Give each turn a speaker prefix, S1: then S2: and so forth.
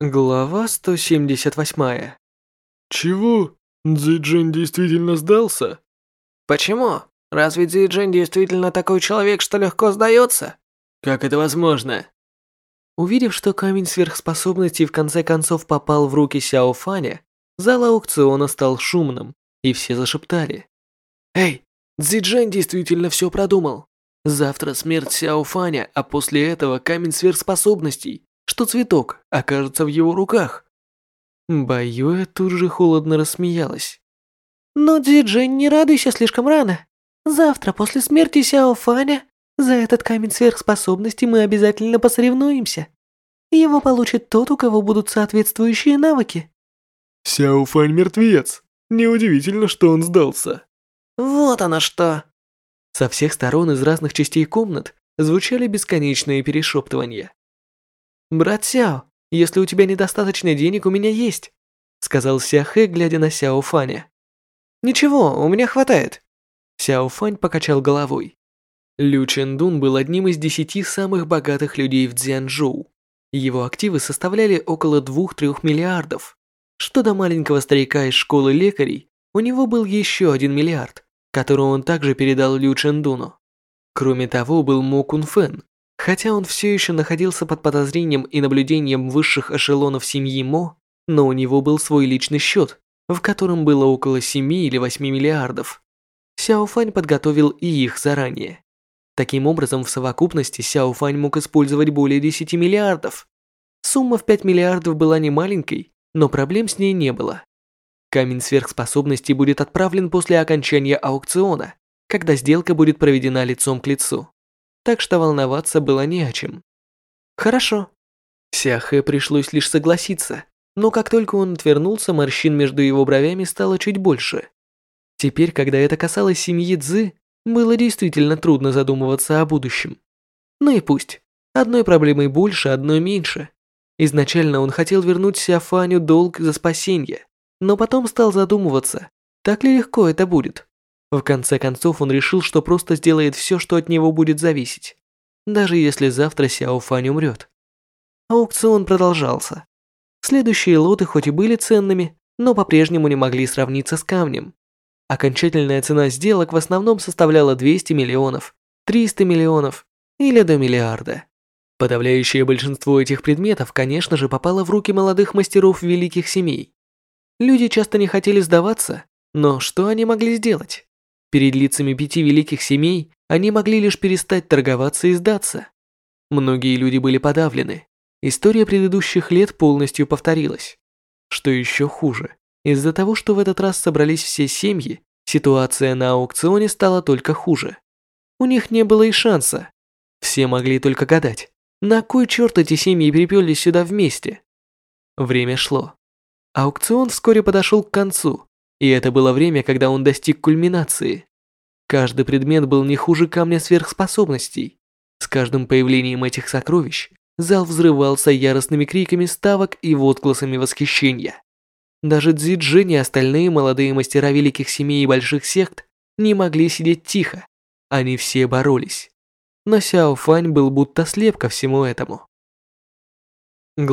S1: Глава 178.
S2: Чего? Цзиджин действительно сдался?
S3: Почему? Разве Цзиджин действительно такой человек, что легко сдается?
S1: Как это возможно? Увидев, что камень сверхспособностей в конце концов попал в руки Сяо Фаня, зал аукциона стал шумным, и все зашептали. «Эй, Цзиджин действительно все продумал. Завтра смерть Сяо Фаня, а после этого камень сверхспособностей, что цветок окажется в его руках». Баюэ тут же холодно рассмеялась.
S4: «Но, Цзиджин, не радуйся слишком рано. Завтра, после смерти Сяо Фаня, за этот камень сверхспособности мы обязательно посоревнуемся. Его получит тот, у кого будут соответствующие навыки.
S2: Сяо Фань мертвец. Неудивительно, что он сдался.
S3: Вот оно что.
S1: Со всех сторон из разных частей комнат звучали бесконечные перешептывания. «Брат Сяо, если у тебя недостаточно денег, у меня есть», сказал Сяхэ, глядя на Сяо Фаня. «Ничего, у меня хватает». Сяо Фань покачал головой. Лю Чендун был одним из десяти самых богатых людей в Цзянчжоу. Его активы составляли около 2-3 миллиардов. Что до маленького старика из школы лекарей, у него был еще один миллиард, который он также передал Лю Чендуну. Кроме того, был Мо Кун Фэн. Хотя он все еще находился под подозрением и наблюдением высших эшелонов семьи Мо, но у него был свой личный счет, в котором было около 7 или 8 миллиардов. Сяо Фань подготовил и их заранее. Таким образом, в совокупности Сяо Фань мог использовать более 10 миллиардов. Сумма в 5 миллиардов была не маленькой, но проблем с ней не было. Камень сверхспособностей будет отправлен после окончания аукциона, когда сделка будет проведена лицом к лицу. Так что волноваться было не о чем. Хорошо. Сяхэ пришлось лишь согласиться, но как только он отвернулся, морщин между его бровями стало чуть больше. Теперь, когда это касалось семьи Цзы, было действительно трудно задумываться о будущем. Ну и пусть. Одной проблемой больше, одной меньше. Изначально он хотел вернуть Сяфаню долг за спасение, но потом стал задумываться, так ли легко это будет. В конце концов он решил, что просто сделает все, что от него будет зависеть, даже если завтра Сяо Фань умрет. Аукцион продолжался. Следующие лоты хоть и были ценными, но по-прежнему не могли сравниться с камнем. Окончательная цена сделок в основном составляла 200 миллионов, 300 миллионов или до миллиарда. Подавляющее большинство этих предметов, конечно же, попало в руки молодых мастеров великих семей. Люди часто не хотели сдаваться, но что они могли сделать? Перед лицами пяти великих семей они могли лишь перестать торговаться и сдаться. Многие люди были подавлены. История предыдущих лет полностью повторилась. Что еще хуже, из-за того, что в этот раз собрались все семьи, ситуация на аукционе стала только хуже. У них не было и шанса. Все могли только гадать, на кой черт эти семьи приперлись сюда вместе. Время шло. Аукцион вскоре подошел к концу, и это было время, когда он достиг кульминации. Каждый предмет был не хуже камня сверхспособностей. С каждым появлением этих сокровищ зал взрывался яростными криками ставок и возгласами восхищения. Даже Цзи и остальные молодые мастера великих семей и больших сект не могли сидеть тихо. Они все боролись. Но Сяо Фань был будто слеп ко всему этому.